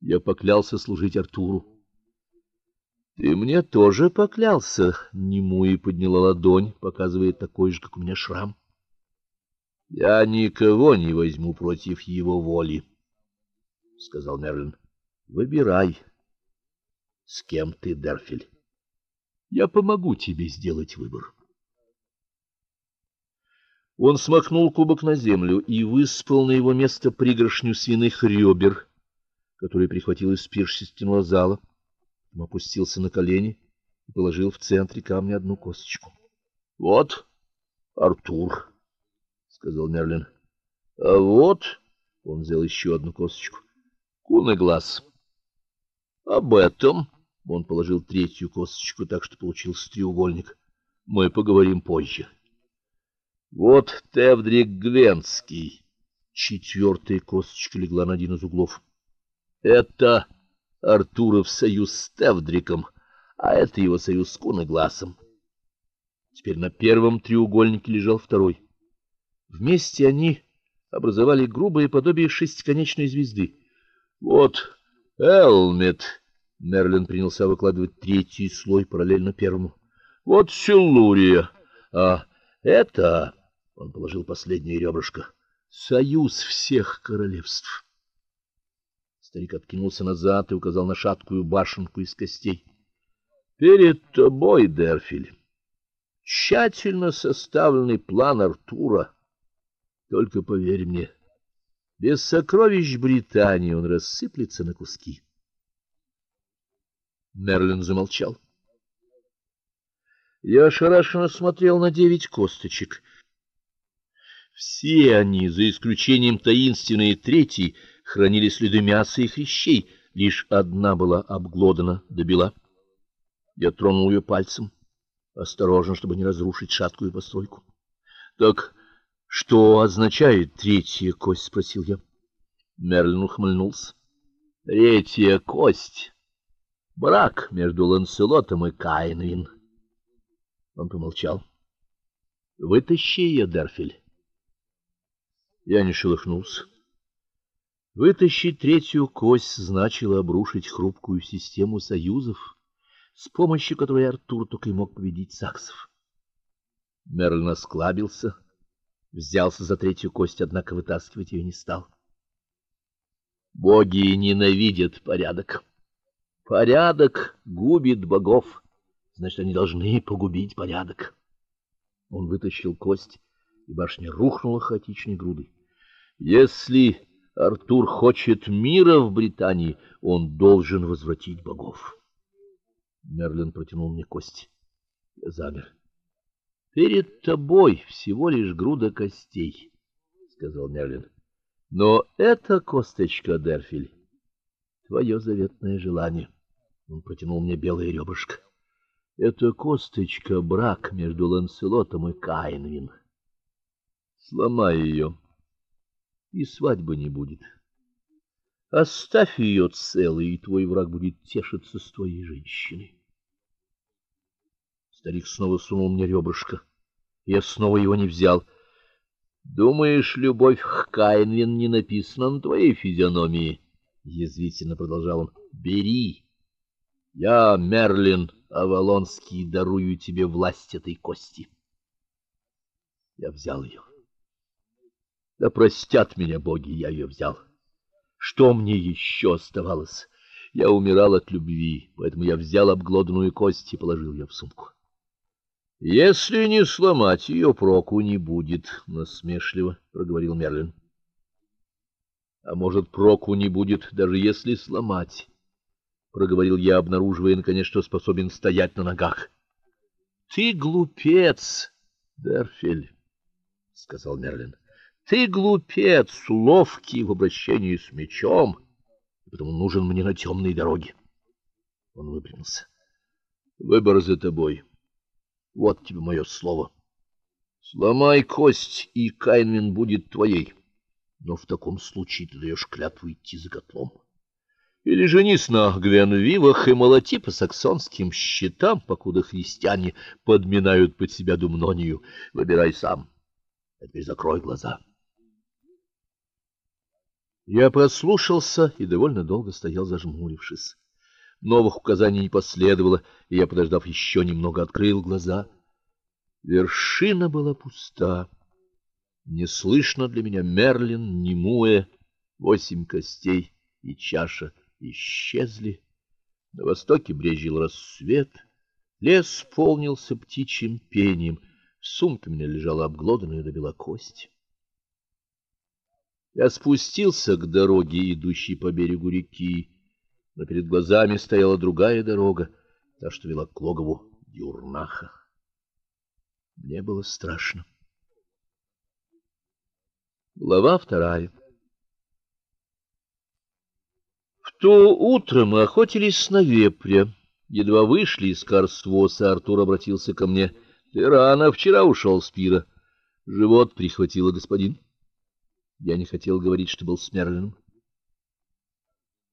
Я поклялся служить Артуру. Ты мне тоже поклялся, Немуи подняла ладонь, показывая такой же, как у меня шрам. Я никого не возьму против его воли, сказал Мерлин. Выбирай, с кем ты, Дерфель. Я помогу тебе сделать выбор. Он смахнул кубок на землю и высыпал на его место пригоршню свиных ребер, которые прихватил из пиршественного зала. Он опустился на колени и положил в центре камня одну косточку. Вот, Артур, сказал Мерлин. А вот, он взял еще одну косточку. Куный глаз. Об этом он положил третью косточку, так что получился треугольник. Мы поговорим позже. Вот Тевдрик Гвенский. Четвертая косточка легла на один из углов. Это Артуров союз с Тевдриком, а это его союз с Куногласом. Теперь на первом треугольнике лежал второй. Вместе они образовали грубое подобие шестиконечной звезды. Вот Элмет. Мерлин принялся выкладывать третий слой параллельно первому. Вот Силурия. А это он положил последнее ребрышко. Союз всех королевств. Старик откинулся назад и указал на шаткую башенку из костей. Перед тобой, Дерфиль, тщательно составленный план Артура. Только поверь мне, без сокровищ Британии он рассыплется на куски. Мерлин замолчал. Я ошарашенно смотрел на девять косточек — все они, за исключением таинственной третьей, хранили следы мяса и хрящей, лишь одна была обглодана до бела. Я тронул ее пальцем, осторожно, чтобы не разрушить шаткую постройку. Так что означает третья кость, спросил я. Мерлин ухмыльнулся. Третья кость брак между Ланселотом и Каинвин. Он помолчал. Вытащи ее, Дерфель. Я не шелохнулся. Вытащить третью кость значило обрушить хрупкую систему союзов, с помощью которой Артур только и мог победить саксов. Мерлин осклабился, взялся за третью кость, однако вытаскивать ее не стал. Боги ненавидят порядок. Порядок губит богов, значит, они должны погубить порядок. Он вытащил кость, и башня рухнула хаотичной грудой. Если Артур хочет мира в Британии, он должен возвратить богов. Мерлин протянул мне кость. Я замер. Перед тобой всего лишь груда костей, сказал Мерлин. Но эта косточка, Дерфиль, твое заветное желание. Он протянул мне белое ребрышко. Это косточка брак между Ланселотом и Каинвин. Сломай ее и свадьбы не будет. Оставь ее целой, и твой враг будет тешиться с твоей женщиной. Старик снова сунул мне ребрышко. Я снова его не взял. Думаешь, любовь к Каинвин не написана на твоей физиономии? язвительно продолжал он. Бери. Я, Мерлин Авалонский, дарую тебе власть этой кости. Я взял ее. Да простят меня боги, я ее взял. Что мне еще оставалось? Я умирал от любви, поэтому я взял обглоданную кость и положил ее в сумку. Если не сломать ее, проку не будет, насмешливо проговорил Мерлин. А может, проку не будет, даже если сломать, проговорил я, обнаруживая наконец, что способен стоять на ногах. Ты глупец, Дерфель, сказал Мерлин. Ты глупец, ловкий в обращении с мечом, и потому нужен мне на темной дороге. Он выпрямился. Выбор за тобой. Вот тебе мое слово. Сломай кость, и Кайнвин будет твоей. Но в таком случае ты даешь клятву идти за котлом. Или женись на Гвенвивах и молоти по саксонским щитам, покуда христиане подминают под себя Думнонию. Выбирай сам. А теперь закрой глаза. Я послушался и довольно долго стоял зажмурившись. Новых указаний не последовало, и я, подождав еще немного, открыл глаза. Вершина была пуста. Не слышно для меня Мерлин, Немуэ, восемь костей и чаша исчезли. На востоке брезжил рассвет, лес полнился птичьим пением, в сумке у меня лежала обглоданная до бела. Я спустился к дороге, идущей по берегу реки, но перед глазами стояла другая дорога, та, что вела к логову Дюрнаха. Мне было страшно. Глава вторая. В то утро мы охотились на вепря. Едва вышли из Карсвоса, Артур обратился ко мне: "Ты рано вчера ушел с пира. Живот прихватило, господин". Я не хотел говорить, что был с.